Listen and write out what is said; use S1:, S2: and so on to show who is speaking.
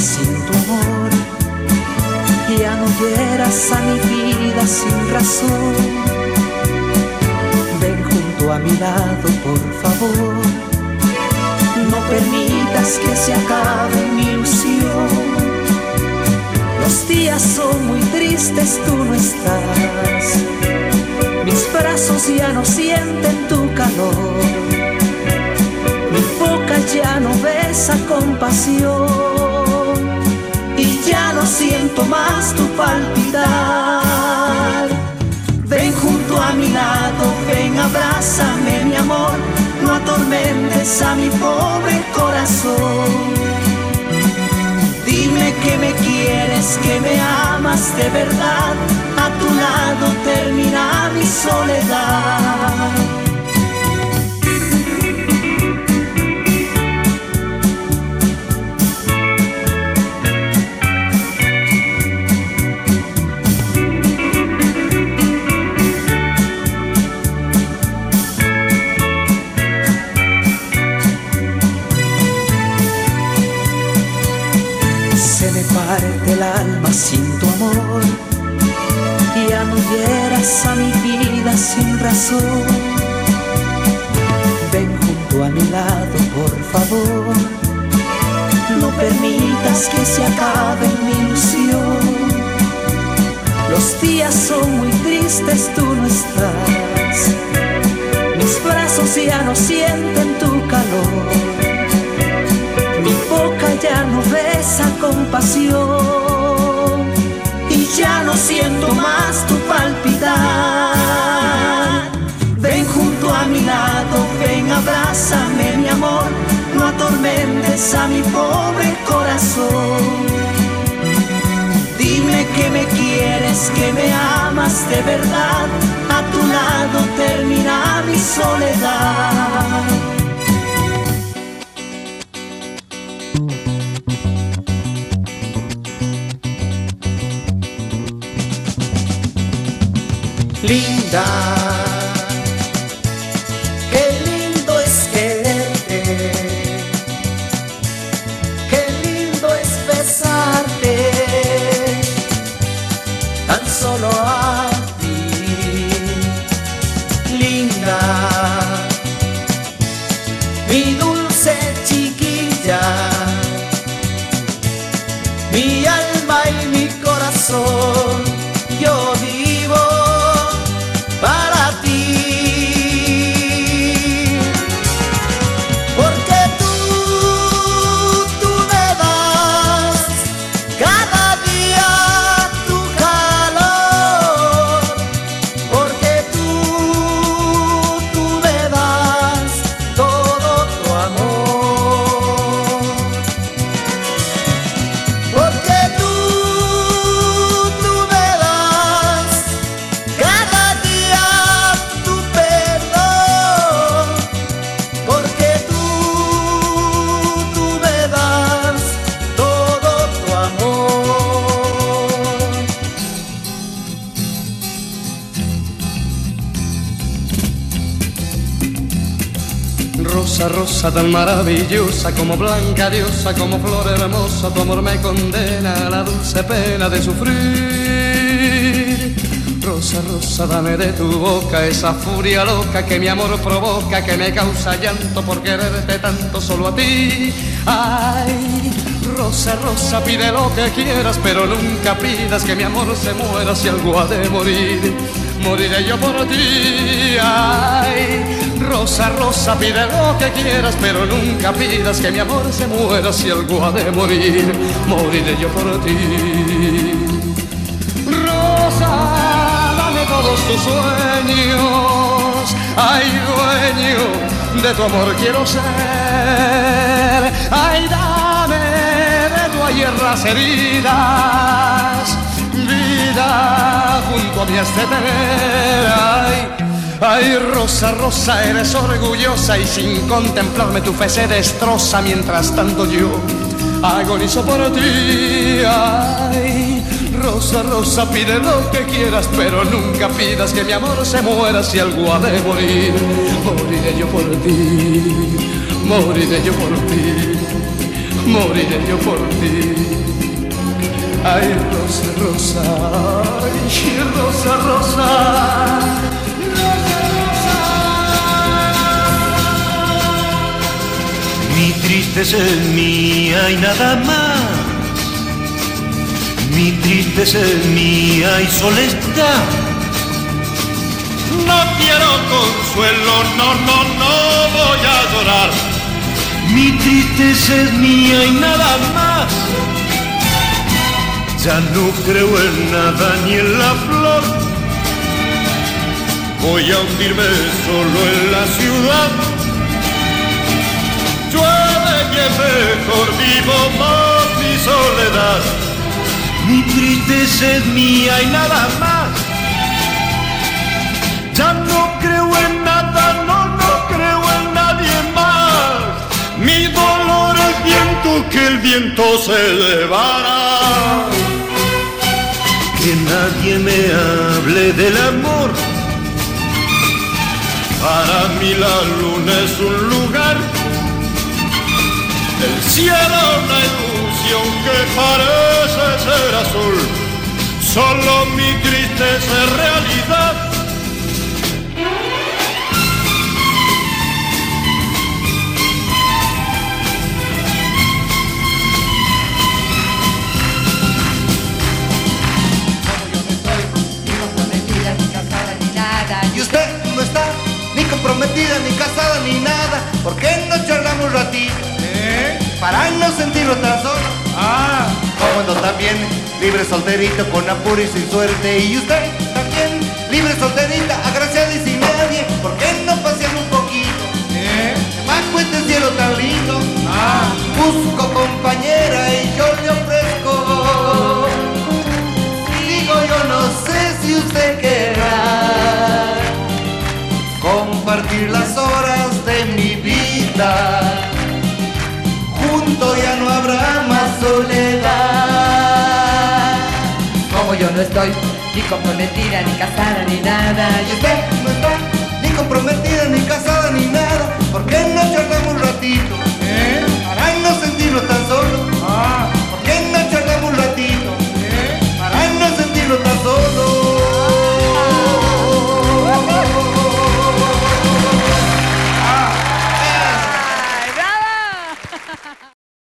S1: sin tu amor. Ya no hieras a mi vida sin razón. Ven junto a mi lado, por favor. No permitas que se acabe mi ilusión. Los días son muy tristes, tú no estás. Mis brazos ya no sienten tu calor. Mi boca ya no besa con pasión. Siento más tu palpitar. Ven junto a mi lado, ven, abrázame, mi amor. No atormentes a mi pobre corazón. Dime que me quieres, que me amas de verdad. A tu lado termina mi soledad. Sin tu amor. Ya no hieras a mi vida sin razón. Ven junto a mi lado, por favor. No permitas que se acabe mi ilusión. Los días son muy tristes, tú no estás. Mis brazos ya no sienten tu calor. Mi boca ya no besa con pasión a mi pobre corazón. Dime que me quieres, que me amas de verdad. A tu lado termina mi soledad. Linda,
S2: Rosa, rosa tan maravillosa, como blanca diosa, como flor hermosa, tu amor me condena a la dulce pena de sufrir. Rosa, rosa, dame de tu boca esa furia loca que mi amor provoca, que me causa llanto por quererte tanto solo a ti. Ay, rosa, rosa, pide lo que quieras, pero nunca pidas que mi amor se muera si algo ha de morir. Moriré yo por ti. Ay, rosa, rosa, pide lo que quieras, pero nunca pidas que mi amor se muera si algo ha de morir. Moriré yo por ti. Rosa, dame todos tus sueños. Ay, dueño de tu amor quiero ser. Ay, dame de tu ayer las heridas. Vida junto a mí has de tener. Ay, Ay, Rosa, Rosa, eres orgullosa y sin contemplarme tu fe se destroza mientras tanto yo agonizo por ti. Ay, Rosa, Rosa, pide lo que quieras, pero nunca pidas que mi amor se muera si algo ha de morir. Moriré yo por ti, moriré yo por ti, moriré yo por ti. Ay, rosa, rosa, ay, rosa, rosa.
S3: Mi tristeza es mía y nada más. Mi tristeza es mía y solo está.
S4: No quiero consuelo, no, no, no voy a llorar.
S3: Mi tristeza es mía y nada más. Ya no creo en nada ni en la flor.
S4: Voy a hundirme solo en la ciudad. Vivo más mi soledad.
S3: Mi tristeza es mía y nada más. Ya no creo en nada, no, no creo en nadie más.
S4: Mi dolor es viento que el viento se llevará.
S3: Que nadie me hable del amor.
S4: Para mí la luna es un lugar, cielo una ilusión que parece ser azul. Solo mi tristeza es realidad.
S5: Y usted no está ni comprometida, ni casada, ni nada. ¿Por qué no charlamos ratito? Para no sentir otra zona.
S2: Ah,
S5: Cómo no también, libre solterito, con apuro y sin suerte. Y usted también, libre solterita, agraciada y sin nadie. ¿Por qué no paseamos un poquito?
S2: ¿eh?
S5: Bajo este cielo tan lindo.
S2: Ah,
S5: Busco compañera y yo le ofrezco. no estoy ni comprometida, ni casada, ni nada. Yo sé, no
S6: estoy ni comprometida.